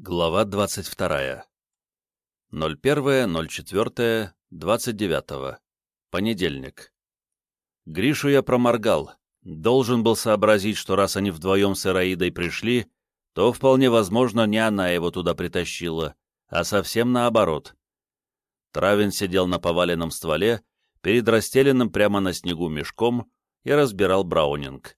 Глава 22. 01.04.29. Понедельник. Гришу я проморгал. Должен был сообразить, что раз они вдвоем с Ираидой пришли, то вполне возможно не она его туда притащила, а совсем наоборот. Травин сидел на поваленном стволе, перед расстеленным прямо на снегу мешком, и разбирал браунинг.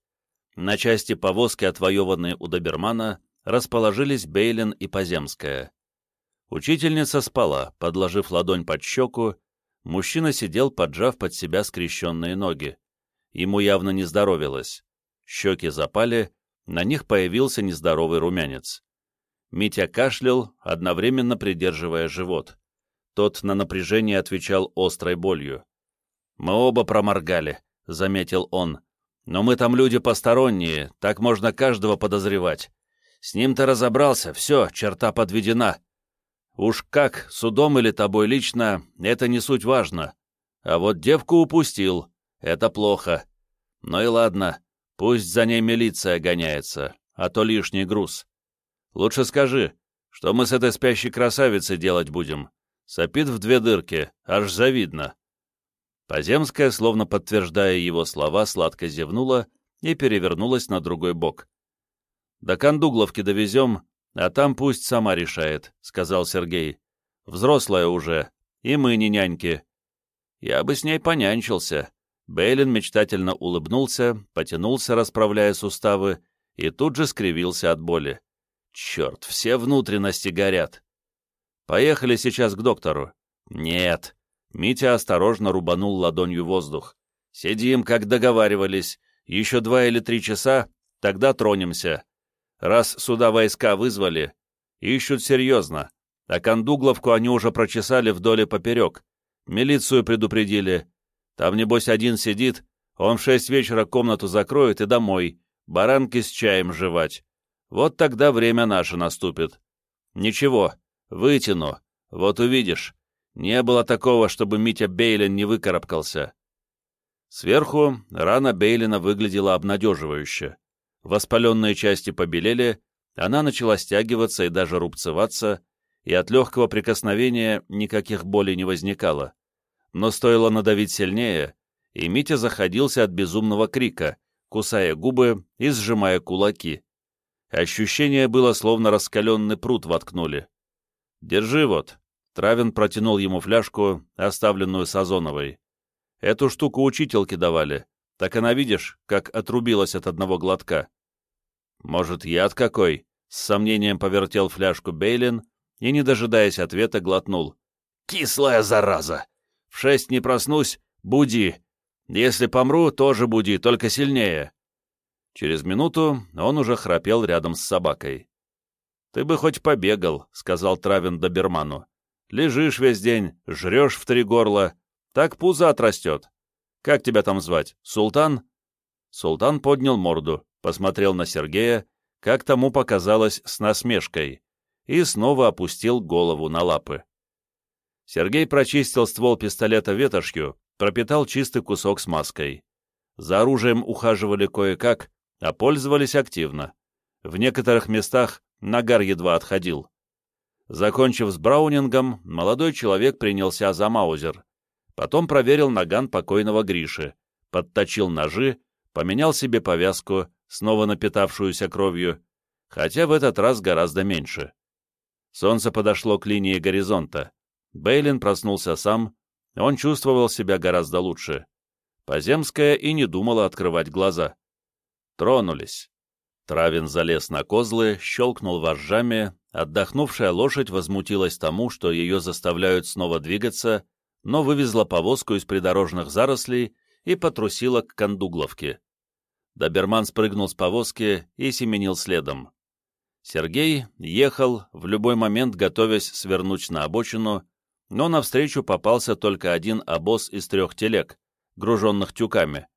На части повозки, отвоеванные у добермана, расположились Бейлин и Поземская. Учительница спала, подложив ладонь под щеку, мужчина сидел, поджав под себя скрещенные ноги. Ему явно не здоровилось. Щеки запали, на них появился нездоровый румянец. Митя кашлял, одновременно придерживая живот. Тот на напряжение отвечал острой болью. «Мы оба проморгали», — заметил он. «Но мы там люди посторонние, так можно каждого подозревать. С ним-то разобрался, все, черта подведена. Уж как, судом или тобой лично, это не суть важно. А вот девку упустил, это плохо. Ну и ладно, пусть за ней милиция гоняется, а то лишний груз. Лучше скажи, что мы с этой спящей красавицей делать будем? Сопит в две дырки, аж завидно. Поземская, словно подтверждая его слова, сладко зевнула и перевернулась на другой бок. «До Кондугловки довезем, а там пусть сама решает», — сказал Сергей. «Взрослая уже, и мы не няньки». «Я бы с ней понянчился». Бейлин мечтательно улыбнулся, потянулся, расправляя суставы, и тут же скривился от боли. «Черт, все внутренности горят!» «Поехали сейчас к доктору». «Нет». Митя осторожно рубанул ладонью воздух. «Сидим, как договаривались. Еще два или три часа, тогда тронемся. Раз сюда войска вызвали, ищут серьезно, а Кондугловку они уже прочесали вдоль и поперек. Милицию предупредили. Там, небось, один сидит, он в шесть вечера комнату закроет и домой, баранки с чаем жевать. Вот тогда время наше наступит. Ничего, вытяну, вот увидишь. Не было такого, чтобы Митя Бейлин не выкарабкался. Сверху рана Бейлина выглядела обнадеживающе. Воспаленные части побелели, она начала стягиваться и даже рубцеваться, и от легкого прикосновения никаких болей не возникало. Но стоило надавить сильнее, и Митя заходился от безумного крика, кусая губы и сжимая кулаки. Ощущение было, словно раскаленный пруд воткнули. «Держи вот», — Травин протянул ему фляжку, оставленную Сазоновой. «Эту штуку учительки давали. Так она, видишь, как отрубилась от одного глотка. Может, яд какой? С сомнением повертел фляжку Бейлин и, не дожидаясь ответа, глотнул. Кислая зараза! В шесть не проснусь, буди. Если помру, тоже буди, только сильнее. Через минуту он уже храпел рядом с собакой. «Ты бы хоть побегал», — сказал Травин доберману. «Лежишь весь день, жрешь в три горла, так пузо отрастет. Как тебя там звать? Султан?» Султан поднял морду, посмотрел на Сергея, как тому показалось с насмешкой, и снова опустил голову на лапы. Сергей прочистил ствол пистолета ветошью, пропитал чистый кусок смазкой. За оружием ухаживали кое-как, а пользовались активно. В некоторых местах нагар едва отходил. Закончив с браунингом, молодой человек принялся за маузер. Потом проверил наган покойного Гриши, подточил ножи, поменял себе повязку, снова напитавшуюся кровью, хотя в этот раз гораздо меньше. Солнце подошло к линии горизонта. Бейлин проснулся сам, он чувствовал себя гораздо лучше. Поземская и не думала открывать глаза. Тронулись. Травин залез на козлы, щелкнул вожжами, отдохнувшая лошадь возмутилась тому, что ее заставляют снова двигаться, но вывезла повозку из придорожных зарослей и потрусила к Кондугловке. Доберман спрыгнул с повозки и семенил следом. Сергей ехал, в любой момент готовясь свернуть на обочину, но навстречу попался только один обоз из трех телег, груженных тюками,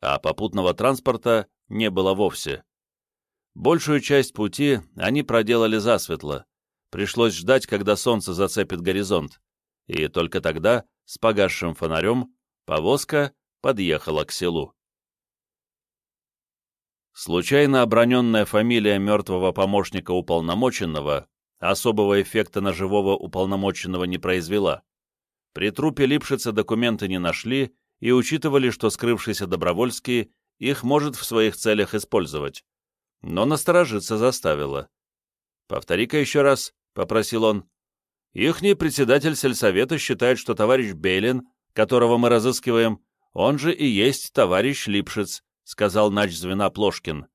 а попутного транспорта не было вовсе. Большую часть пути они проделали засветло. Пришлось ждать, когда солнце зацепит горизонт и только тогда, с погасшим фонарем, повозка подъехала к селу. Случайно оброненная фамилия мертвого помощника уполномоченного особого эффекта на живого уполномоченного не произвела. При трупе Липшица документы не нашли и учитывали, что скрывшийся Добровольский их может в своих целях использовать. Но насторожиться заставило. «Повтори-ка еще раз», — попросил он. «Ихний председатель сельсовета считает, что товарищ Бейлин, которого мы разыскиваем, он же и есть товарищ Липшиц», — сказал нач Плошкин.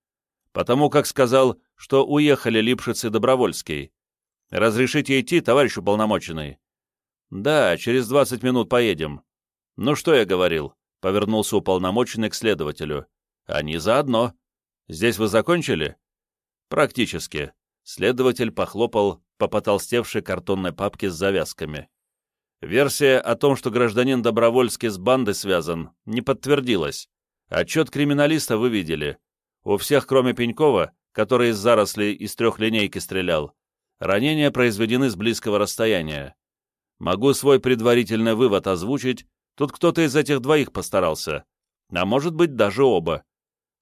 «Потому как сказал, что уехали Липшиц и Добровольский. Разрешите идти, товарищ уполномоченный?» «Да, через двадцать минут поедем». «Ну что я говорил?» — повернулся уполномоченный к следователю. «Они заодно. Здесь вы закончили?» «Практически». Следователь похлопал по потолстевшей картонной папке с завязками. Версия о том, что гражданин Добровольский с бандой связан, не подтвердилась. Отчет криминалиста вы видели. У всех, кроме Пенькова, который из зарослей из трехлинейки стрелял, ранения произведены с близкого расстояния. Могу свой предварительный вывод озвучить, тут кто-то из этих двоих постарался, а может быть даже оба.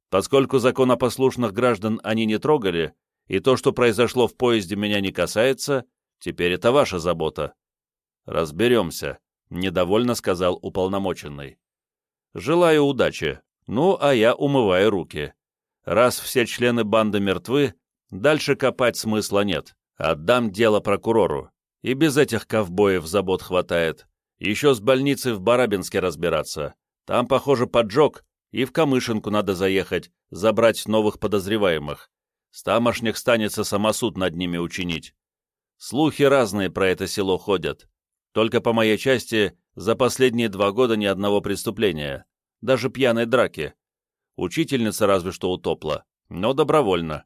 Поскольку законопослушных граждан они не трогали, и то, что произошло в поезде, меня не касается, теперь это ваша забота. Разберемся, — недовольно сказал уполномоченный. Желаю удачи, ну, а я умываю руки. Раз все члены банды мертвы, дальше копать смысла нет. Отдам дело прокурору. И без этих ковбоев забот хватает. Еще с больницей в Барабинске разбираться. Там, похоже, поджог, и в Камышинку надо заехать, забрать новых подозреваемых. С тамошних станется самосуд над ними учинить. Слухи разные про это село ходят. Только по моей части за последние два года ни одного преступления. Даже пьяной драки. Учительница разве что утопла, но добровольно.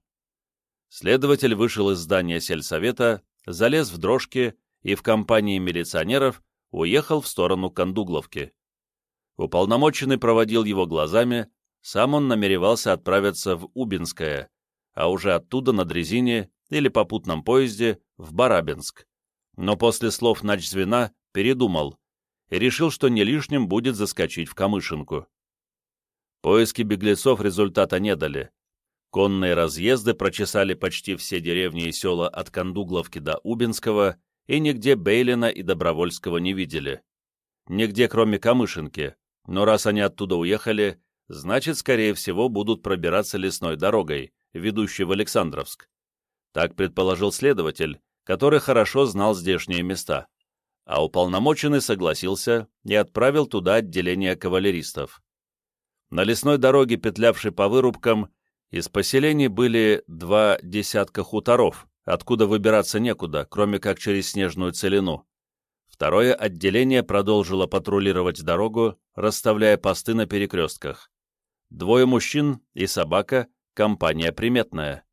Следователь вышел из здания сельсовета залез в дрожки и в компании милиционеров уехал в сторону Кондугловки. Уполномоченный проводил его глазами, сам он намеревался отправиться в Убинское, а уже оттуда на дрезине или попутном поезде в Барабинск. Но после слов начзвена передумал и решил, что не лишним будет заскочить в Камышинку. Поиски беглецов результата не дали, Конные разъезды прочесали почти все деревни и села от Кондугловки до Убинского, и нигде Бейлина и Добровольского не видели. Нигде, кроме Камышинки, но раз они оттуда уехали, значит, скорее всего, будут пробираться лесной дорогой, ведущей в Александровск. Так предположил следователь, который хорошо знал здешние места. А уполномоченный согласился и отправил туда отделение кавалеристов. На лесной дороге, петлявшей по вырубкам, из поселений были два десятка хуторов, откуда выбираться некуда, кроме как через снежную целину. Второе отделение продолжило патрулировать дорогу, расставляя посты на перекрестках. Двое мужчин и собака — компания приметная.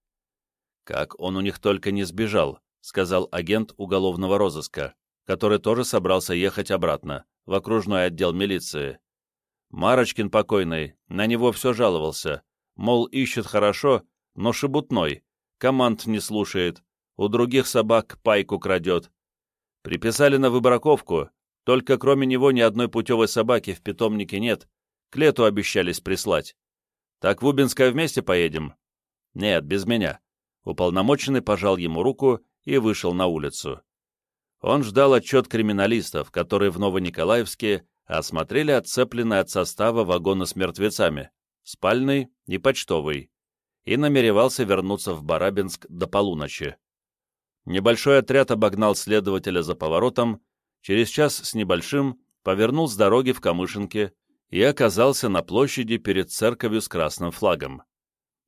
«Как он у них только не сбежал», — сказал агент уголовного розыска, который тоже собрался ехать обратно, в окружной отдел милиции. Марочкин покойный, на него все жаловался, Мол, ищет хорошо, но шебутной, команд не слушает, у других собак пайку крадет. Приписали на выбраковку, только кроме него ни одной путевой собаки в питомнике нет, к лету обещались прислать. Так в Убинское вместе поедем? Нет, без меня. Уполномоченный пожал ему руку и вышел на улицу. Он ждал отчет криминалистов, которые в Новониколаевске осмотрели отцепленные от состава вагоны с мертвецами спальный и почтовый, и намеревался вернуться в Барабинск до полуночи. Небольшой отряд обогнал следователя за поворотом, через час с небольшим повернул с дороги в Камышинке и оказался на площади перед церковью с красным флагом.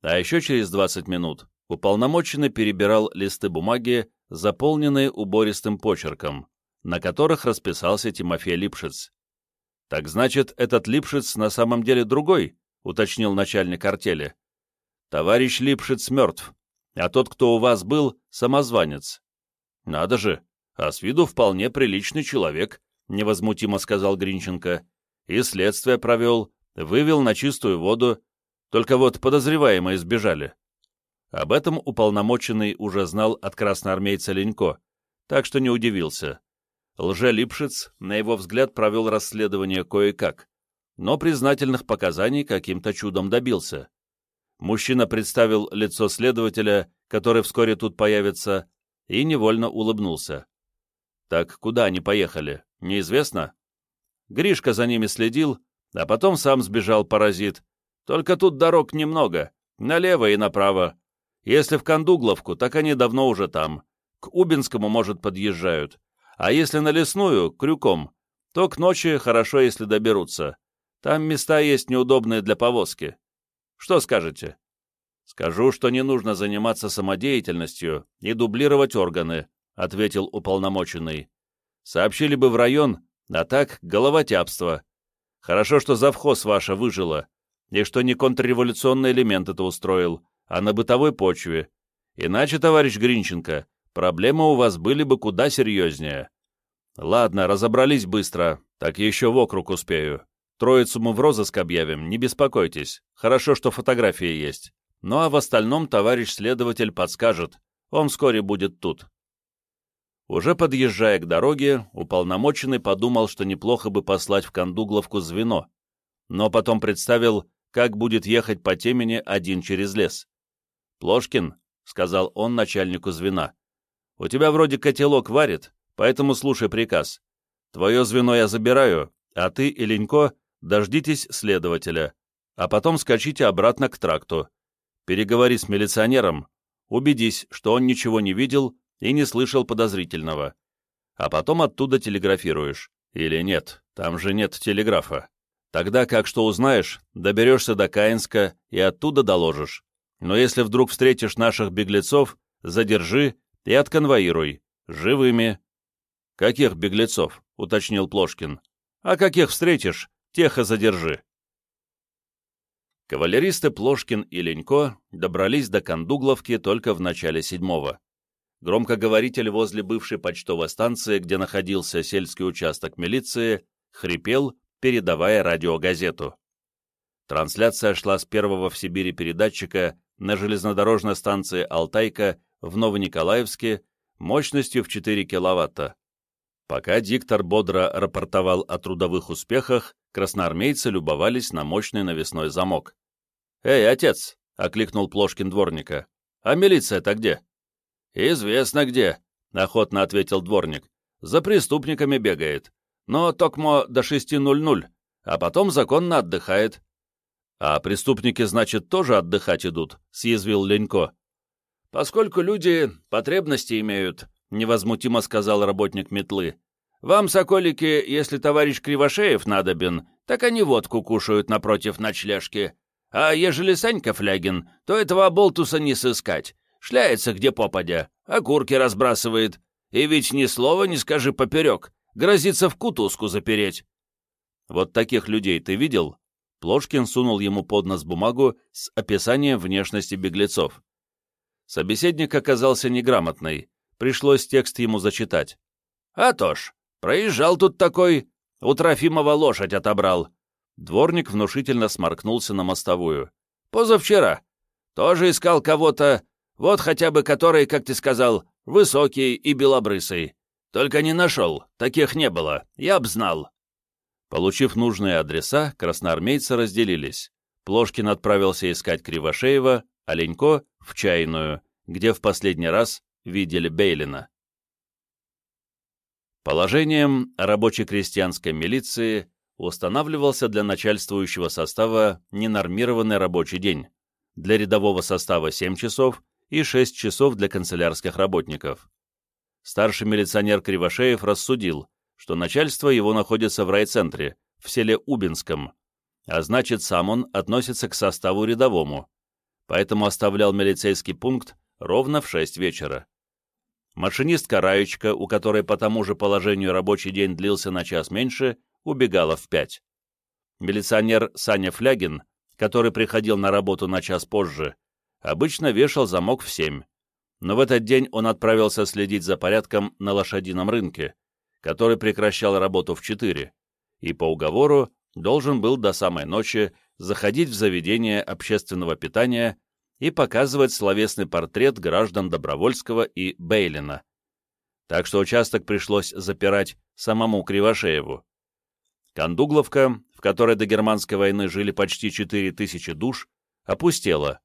А еще через 20 минут уполномоченный перебирал листы бумаги, заполненные убористым почерком, на которых расписался Тимофей Липшиц. Так значит, этот Липшиц на самом деле другой, — уточнил начальник артели. «Товарищ Липшиц мертв, а тот, кто у вас был, самозванец». «Надо же, а с виду вполне приличный человек», — невозмутимо сказал Гринченко. «И следствие провел, вывел на чистую воду, только вот подозреваемые сбежали». Об этом уполномоченный уже знал от красноармейца Ленько, так что не удивился. Лже-Липшиц, на его взгляд, провел расследование кое-как, но признательных показаний каким-то чудом добился. Мужчина представил лицо следователя, который вскоре тут появится, и невольно улыбнулся. Так куда они поехали, неизвестно? Гришка за ними следил, а потом сам сбежал паразит. Только тут дорог немного, налево и направо. Если в Кандугловку, так они давно уже там. К Убинскому, может, подъезжают. А если на Лесную, крюком, то к ночи хорошо, если доберутся. Там места есть неудобные для повозки. Что скажете? Скажу, что не нужно заниматься самодеятельностью и дублировать органы, ответил уполномоченный. Сообщили бы в район, а так головотяпство. Хорошо, что завхоз ваша выжила, и что не контрреволюционный элемент это устроил, а на бытовой почве. Иначе, товарищ Гринченко, проблемы у вас были бы куда серьезнее. Ладно, разобрались быстро, так еще в округ успею. Троицу мы в розыск объявим, не беспокойтесь. Хорошо, что фотографии есть. Ну а в остальном товарищ следователь подскажет. Он вскоре будет тут. Уже подъезжая к дороге, уполномоченный подумал, что неплохо бы послать в Кондугловку звено, но потом представил, как будет ехать по темени один через лес. «Плошкин», — сказал он начальнику звена, — «у тебя вроде котелок варит, поэтому слушай приказ. Твое звено я забираю, а ты и Ленько дождитесь следователя, а потом скачите обратно к тракту. Переговори с милиционером, убедись, что он ничего не видел и не слышал подозрительного. А потом оттуда телеграфируешь. Или нет, там же нет телеграфа. Тогда как что узнаешь, доберешься до Каинска и оттуда доложишь. Но если вдруг встретишь наших беглецов, задержи и отконвоируй. Живыми. «Каких беглецов?» — уточнил Плошкин. «А каких встретишь, тех и задержи». Кавалеристы Плошкин и Ленько добрались до Кондугловки только в начале седьмого. Громкоговоритель возле бывшей почтовой станции, где находился сельский участок милиции, хрипел, передавая радиогазету. Трансляция шла с первого в Сибири передатчика на железнодорожной станции «Алтайка» в Новониколаевске мощностью в 4 киловатта. Пока диктор бодро рапортовал о трудовых успехах, красноармейцы любовались на мощный навесной замок. «Эй, отец!» — окликнул Плошкин дворника. «А милиция-то где?» «Известно где», — охотно ответил дворник. «За преступниками бегает. Но токмо до 6.00, а потом законно отдыхает». «А преступники, значит, тоже отдыхать идут?» — съязвил Ленько. «Поскольку люди потребности имеют, — невозмутимо сказал работник метлы. «Вам, соколики, если товарищ Кривошеев надобен, так они водку кушают напротив ночлежки. А ежели Санька Флягин, то этого болтуса не сыскать. Шляется где попадя, окурки разбрасывает. И ведь ни слова не скажи поперек, грозится в кутузку запереть». «Вот таких людей ты видел?» Плошкин сунул ему под нос бумагу с описанием внешности беглецов. Собеседник оказался неграмотный, Пришлось текст ему зачитать. «А то ж, проезжал тут такой, у Трофимова лошадь отобрал». Дворник внушительно сморкнулся на мостовую. «Позавчера. Тоже искал кого-то, вот хотя бы который, как ты сказал, высокий и белобрысый. Только не нашел, таких не было, я б знал». Получив нужные адреса, красноармейцы разделились. Плошкин отправился искать Кривошеева, а Ленько — в Чайную, где в последний раз видели Бейлина. Положением рабоче-крестьянской милиции устанавливался для начальствующего состава ненормированный рабочий день, для рядового состава 7 часов и 6 часов для канцелярских работников. Старший милиционер Кривошеев рассудил, что начальство его находится в райцентре, в селе Убинском, а значит, сам он относится к составу рядовому, поэтому оставлял милицейский пункт ровно в 6 вечера. Машинистка Раечка, у которой по тому же положению рабочий день длился на час меньше, убегала в 5. Милиционер Саня Флягин, который приходил на работу на час позже, обычно вешал замок в 7. Но в этот день он отправился следить за порядком на лошадином рынке, который прекращал работу в 4, и по уговору должен был до самой ночи заходить в заведение общественного питания и показывать словесный портрет граждан Добровольского и Бейлина. Так что участок пришлось запирать самому Кривошееву. Кондугловка, в которой до германской войны жили почти 4000 душ, опустела.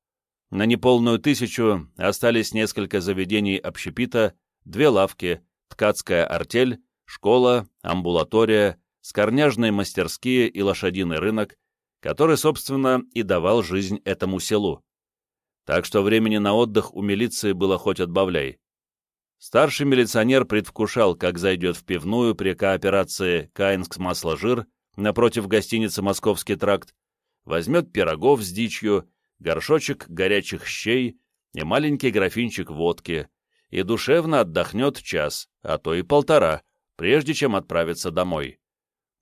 На неполную тысячу остались несколько заведений общепита, две лавки, ткацкая артель, школа, амбулатория, скорняжные мастерские и лошадиный рынок, который, собственно, и давал жизнь этому селу. Так что времени на отдых у милиции было хоть отбавляй. Старший милиционер предвкушал, как зайдет в пивную при кооперации «Каинск-масло-жир» напротив гостиницы «Московский тракт», возьмет пирогов с дичью, горшочек горячих щей и маленький графинчик водки, и душевно отдохнет час, а то и полтора, прежде чем отправиться домой.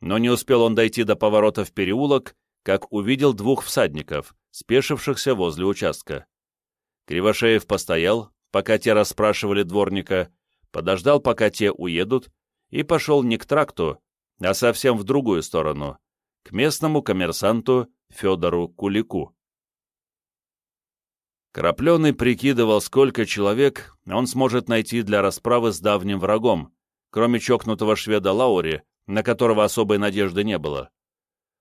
Но не успел он дойти до поворота в переулок, как увидел двух всадников, спешившихся возле участка. Кривошеев постоял, пока те расспрашивали дворника, подождал, пока те уедут, и пошел не к тракту, а совсем в другую сторону, к местному коммерсанту Федору Кулику. Крапленый прикидывал, сколько человек он сможет найти для расправы с давним врагом, кроме чокнутого шведа Лаури, на которого особой надежды не было.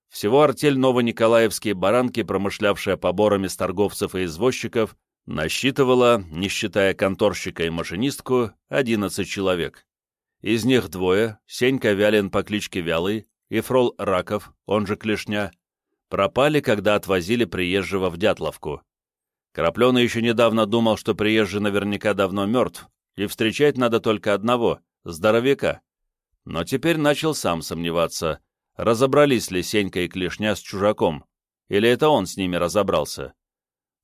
Всего артель Новониколаевские баранки, промышлявшая поборами с торговцев и извозчиков, насчитывала, не считая конторщика и машинистку, 11 человек. Из них двое, Сенька Вялин по кличке Вялый и Фрол Раков, он же Клешня, пропали, когда отвозили приезжего в Дятловку. Крапленый еще недавно думал, что приезжий наверняка давно мертв, и встречать надо только одного, здоровяка. Но теперь начал сам сомневаться, разобрались ли Сенька и Клешня с чужаком, или это он с ними разобрался.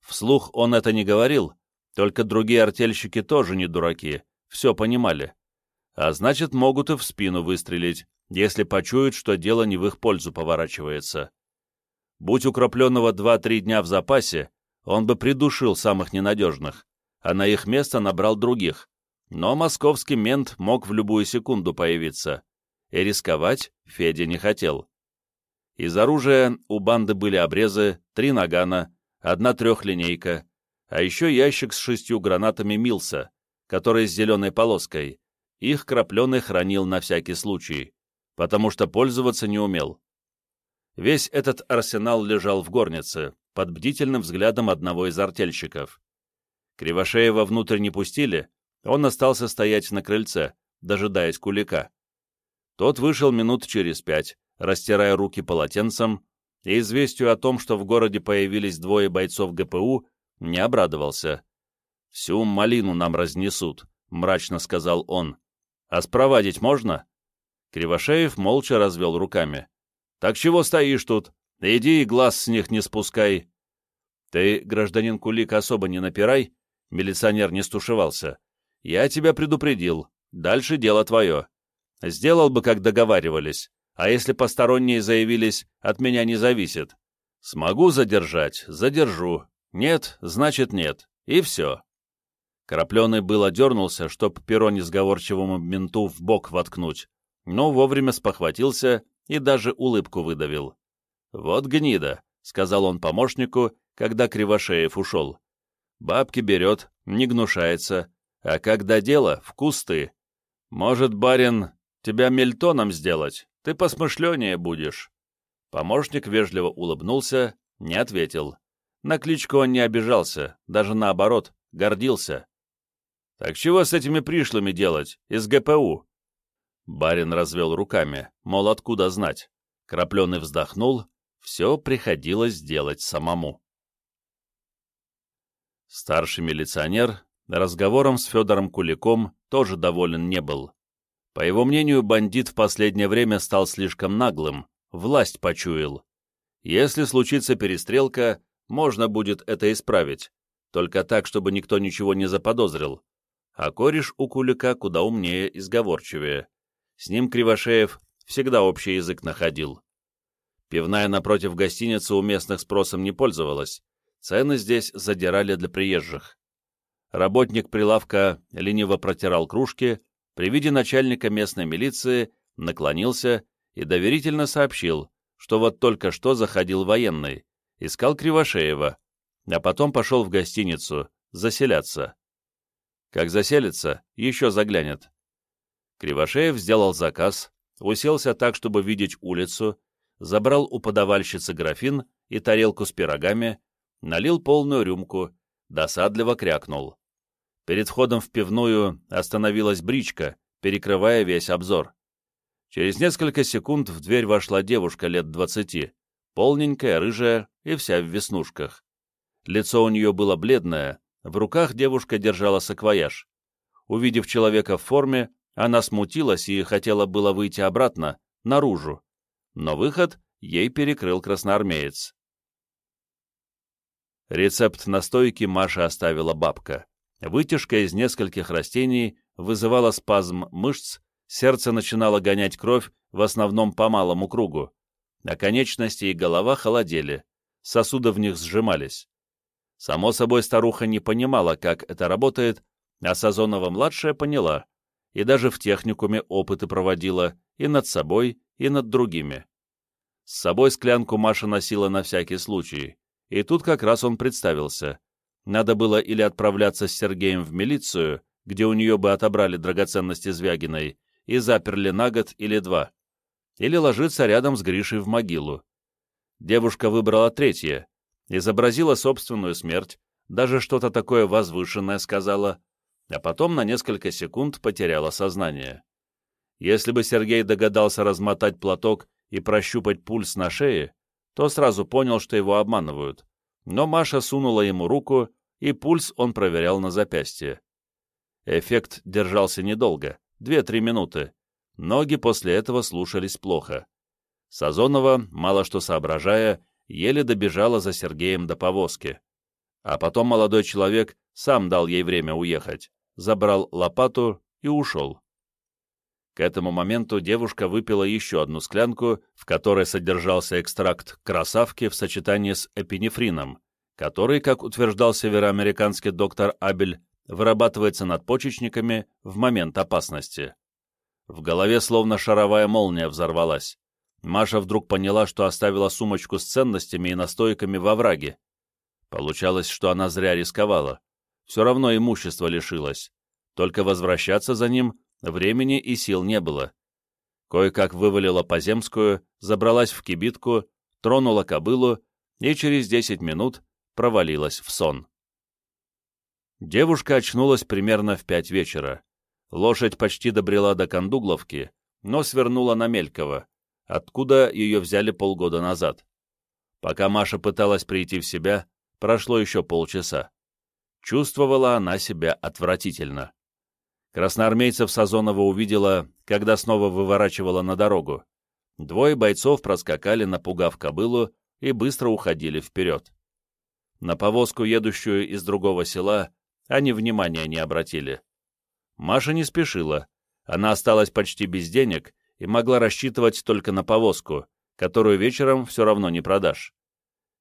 Вслух он это не говорил, только другие артельщики тоже не дураки, все понимали. А значит, могут и в спину выстрелить, если почуют, что дело не в их пользу поворачивается. Будь укропленного два-три дня в запасе, он бы придушил самых ненадежных, а на их место набрал других. Но московский мент мог в любую секунду появиться и рисковать Федя не хотел. Из оружия у банды были обрезы, три нагана, одна трехлинейка, а еще ящик с шестью гранатами Милса, который с зеленой полоской. Их крапленый хранил на всякий случай, потому что пользоваться не умел. Весь этот арсенал лежал в горнице, под бдительным взглядом одного из артельщиков. Кривошеева внутрь не пустили, он остался стоять на крыльце, дожидаясь кулика. Тот вышел минут через пять, растирая руки полотенцем, и известию о том, что в городе появились двое бойцов ГПУ, не обрадовался. «Всю малину нам разнесут», — мрачно сказал он. «А спровадить можно?» Кривошеев молча развел руками. «Так чего стоишь тут? Иди и глаз с них не спускай». «Ты, гражданин Кулик, особо не напирай», — милиционер не стушевался. «Я тебя предупредил. Дальше дело твое. Сделал бы, как договаривались, а если посторонние заявились, от меня не зависит. Смогу задержать, задержу. Нет, значит нет. И все. Крапленый было дернулся, чтоб перо несговорчивому менту в бок воткнуть, но вовремя спохватился и даже улыбку выдавил. «Вот гнида», — сказал он помощнику, когда Кривошеев ушел. «Бабки берет, не гнушается, а когда дело — в кусты. Может, барин, Тебя мельтоном сделать, ты посмышленнее будешь». Помощник вежливо улыбнулся, не ответил. На кличку он не обижался, даже наоборот, гордился. «Так чего с этими пришлыми делать, из ГПУ?» Барин развел руками, мол, откуда знать. Крапленый вздохнул, все приходилось делать самому. Старший милиционер разговором с Федором Куликом тоже доволен не был. По его мнению, бандит в последнее время стал слишком наглым, власть почуял. Если случится перестрелка, можно будет это исправить, только так, чтобы никто ничего не заподозрил. А кореш у Кулика куда умнее и сговорчивее. С ним Кривошеев всегда общий язык находил. Пивная напротив гостиницы у местных спросом не пользовалась, цены здесь задирали для приезжих. Работник прилавка лениво протирал кружки, при виде начальника местной милиции наклонился и доверительно сообщил, что вот только что заходил военный, искал Кривошеева, а потом пошел в гостиницу заселяться. Как заселится, еще заглянет. Кривошеев сделал заказ, уселся так, чтобы видеть улицу, забрал у подавальщицы графин и тарелку с пирогами, налил полную рюмку, досадливо крякнул. Перед входом в пивную остановилась бричка, перекрывая весь обзор. Через несколько секунд в дверь вошла девушка лет двадцати, полненькая, рыжая и вся в веснушках. Лицо у нее было бледное, в руках девушка держала саквояж. Увидев человека в форме, она смутилась и хотела было выйти обратно, наружу. Но выход ей перекрыл красноармеец. Рецепт настойки Маша оставила бабка. Вытяжка из нескольких растений вызывала спазм мышц, сердце начинало гонять кровь в основном по малому кругу, а конечности и голова холодели, сосуды в них сжимались. Само собой, старуха не понимала, как это работает, а Сазонова-младшая поняла, и даже в техникуме опыты проводила и над собой, и над другими. С собой склянку Маша носила на всякий случай, и тут как раз он представился. Надо было или отправляться с Сергеем в милицию, где у нее бы отобрали драгоценности Звягиной и заперли на год или два, или ложиться рядом с Гришей в могилу. Девушка выбрала третье, изобразила собственную смерть, даже что-то такое возвышенное сказала, а потом на несколько секунд потеряла сознание. Если бы Сергей догадался размотать платок и прощупать пульс на шее, то сразу понял, что его обманывают. Но Маша сунула ему руку, и пульс он проверял на запястье. Эффект держался недолго, 2-3 минуты. Ноги после этого слушались плохо. Сазонова, мало что соображая, еле добежала за Сергеем до повозки. А потом молодой человек сам дал ей время уехать, забрал лопату и ушел. К этому моменту девушка выпила еще одну склянку, в которой содержался экстракт красавки в сочетании с эпинефрином, который, как утверждал североамериканский доктор Абель, вырабатывается надпочечниками в момент опасности. В голове словно шаровая молния взорвалась. Маша вдруг поняла, что оставила сумочку с ценностями и настойками во враге. Получалось, что она зря рисковала. Все равно имущество лишилось. Только возвращаться за ним Времени и сил не было. Кое-как вывалила поземскую, забралась в кибитку, тронула кобылу и через десять минут провалилась в сон. Девушка очнулась примерно в пять вечера. Лошадь почти добрела до Кондугловки, но свернула на Мелькова, откуда ее взяли полгода назад. Пока Маша пыталась прийти в себя, прошло еще полчаса. Чувствовала она себя отвратительно. Красноармейцев Сазонова увидела, когда снова выворачивала на дорогу. Двое бойцов проскакали, напугав кобылу, и быстро уходили вперед. На повозку, едущую из другого села, они внимания не обратили. Маша не спешила. Она осталась почти без денег и могла рассчитывать только на повозку, которую вечером все равно не продашь.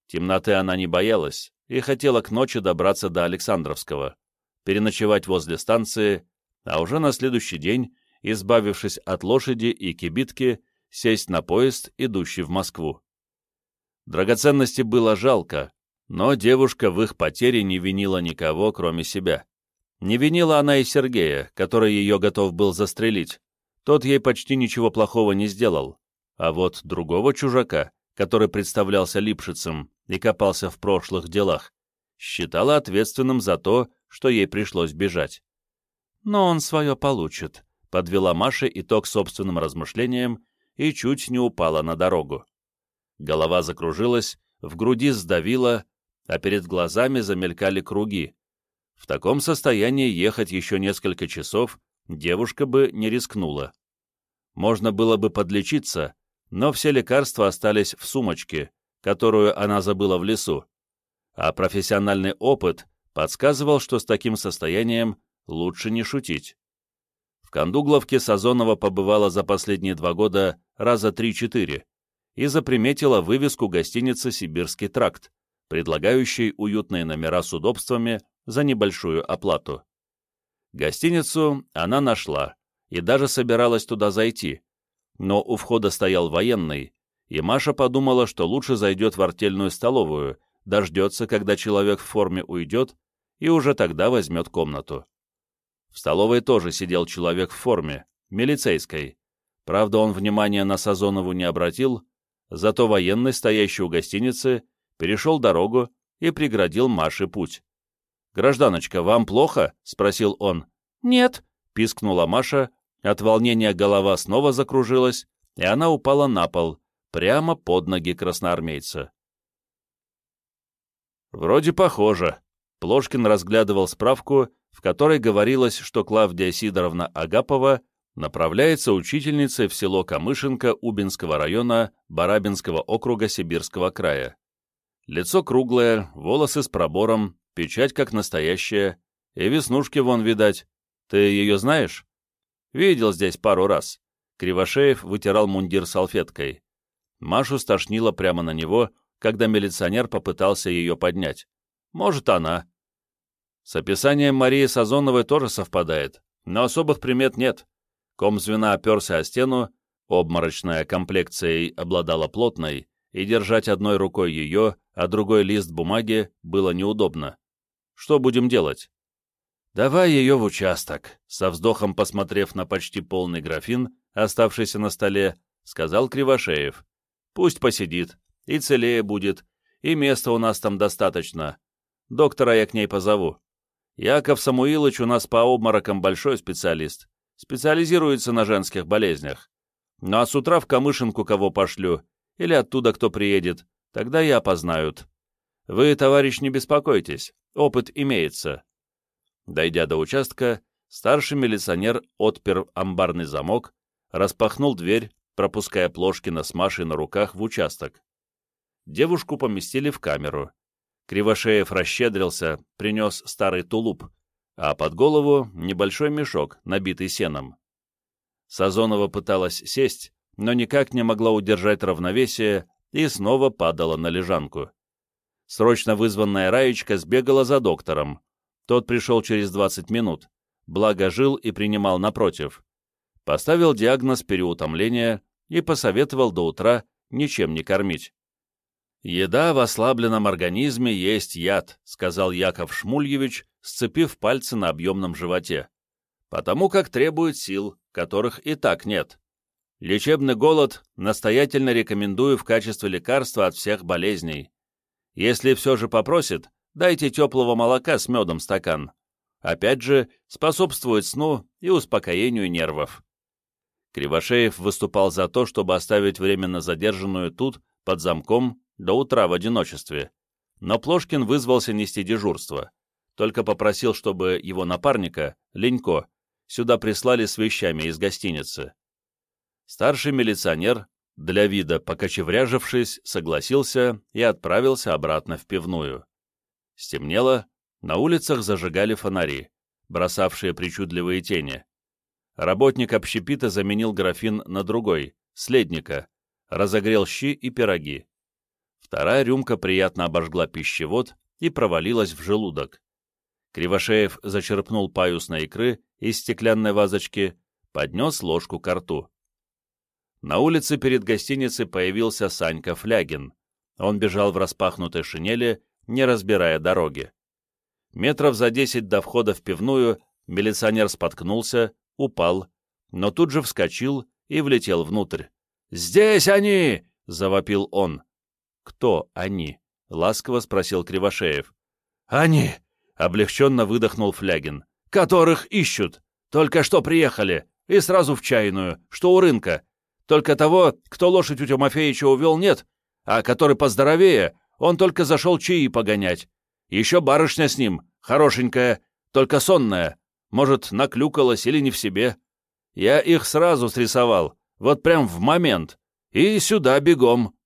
Темноты она не боялась и хотела к ночи добраться до Александровского, переночевать возле станции а уже на следующий день, избавившись от лошади и кибитки, сесть на поезд, идущий в Москву. Драгоценности было жалко, но девушка в их потере не винила никого, кроме себя. Не винила она и Сергея, который ее готов был застрелить. Тот ей почти ничего плохого не сделал. А вот другого чужака, который представлялся липшицем и копался в прошлых делах, считала ответственным за то, что ей пришлось бежать. Но он свое получит, подвела Маша итог собственным размышлениям и чуть не упала на дорогу. Голова закружилась, в груди сдавила, а перед глазами замелькали круги. В таком состоянии ехать еще несколько часов девушка бы не рискнула. Можно было бы подлечиться, но все лекарства остались в сумочке, которую она забыла в лесу, а профессиональный опыт подсказывал, что с таким состоянием лучше не шутить. В Кондугловке Сазонова побывала за последние два года раза три-четыре и заприметила вывеску гостиницы «Сибирский тракт», предлагающей уютные номера с удобствами за небольшую оплату. Гостиницу она нашла и даже собиралась туда зайти, но у входа стоял военный, и Маша подумала, что лучше зайдет в артельную столовую, дождется, когда человек в форме уйдет, и уже тогда возьмет комнату. В столовой тоже сидел человек в форме, милицейской. Правда, он внимания на Сазонову не обратил, зато военный, стоящий у гостиницы, перешел дорогу и преградил Маше путь. «Гражданочка, вам плохо?» — спросил он. «Нет», — пискнула Маша, от волнения голова снова закружилась, и она упала на пол, прямо под ноги красноармейца. «Вроде похоже», — Плошкин разглядывал справку, в которой говорилось, что Клавдия Сидоровна Агапова направляется учительницей в село Камышенко Убинского района Барабинского округа Сибирского края. Лицо круглое, волосы с пробором, печать как настоящая, и веснушки вон видать. Ты ее знаешь? Видел здесь пару раз. Кривошеев вытирал мундир салфеткой. Машу стошнило прямо на него, когда милиционер попытался ее поднять. Может, она. С описанием Марии Сазоновой тоже совпадает, но особых примет нет. Комзвена оперся о стену, обморочная комплекцией обладала плотной, и держать одной рукой ее, а другой лист бумаги было неудобно. Что будем делать? «Давай ее в участок», — со вздохом посмотрев на почти полный графин, оставшийся на столе, сказал Кривошеев. «Пусть посидит, и целее будет, и места у нас там достаточно. Доктора я к ней позову. Яков Самуилович у нас по обморокам большой специалист, специализируется на женских болезнях. Ну а с утра в Камышинку кого пошлю, или оттуда кто приедет, тогда и опознают. Вы, товарищ, не беспокойтесь, опыт имеется. Дойдя до участка, старший милиционер отпер амбарный замок, распахнул дверь, пропуская Плошкина с Машей на руках в участок. Девушку поместили в камеру. Кривошеев расщедрился, принес старый тулуп, а под голову небольшой мешок, набитый сеном. Сазонова пыталась сесть, но никак не могла удержать равновесие и снова падала на лежанку. Срочно вызванная Раечка сбегала за доктором, тот пришел через 20 минут, благо жил и принимал напротив. Поставил диагноз переутомления и посоветовал до утра ничем не кормить. «Еда в ослабленном организме есть яд», — сказал Яков Шмульевич, сцепив пальцы на объемном животе. «Потому как требует сил, которых и так нет. Лечебный голод настоятельно рекомендую в качестве лекарства от всех болезней. Если все же попросит, дайте теплого молока с медом стакан. Опять же, способствует сну и успокоению нервов. Кривошеев выступал за то, чтобы оставить временно задержанную тут, под замком, до утра в одиночестве. Но Плошкин вызвался нести дежурство. Только попросил, чтобы его напарника, Ленько, сюда прислали с вещами из гостиницы. Старший милиционер, для вида покочевряжившись, согласился и отправился обратно в пивную. Стемнело, на улицах зажигали фонари, бросавшие причудливые тени. Работник общепита заменил графин на другой, следника, разогрел щи и пироги. Вторая рюмка приятно обожгла пищевод и провалилась в желудок. Кривошеев зачерпнул паюсной икры из стеклянной вазочки, поднес ложку ко рту. На улице перед гостиницей появился Санька Флягин. Он бежал в распахнутой шинели не разбирая дороги. Метров за десять до входа в пивную милиционер споткнулся, упал, но тут же вскочил и влетел внутрь. «Здесь они!» — завопил он. «Кто они?» — ласково спросил Кривошеев. «Они!» — облегченно выдохнул Флягин. «Которых ищут! Только что приехали! И сразу в чайную, что у рынка. Только того, кто лошадь у Тимофеича увел, нет, а который поздоровее, он только зашел чаи погонять. Еще барышня с ним, хорошенькая, только сонная. Может, наклюкалась или не в себе. Я их сразу срисовал, вот прям в момент. И сюда бегом.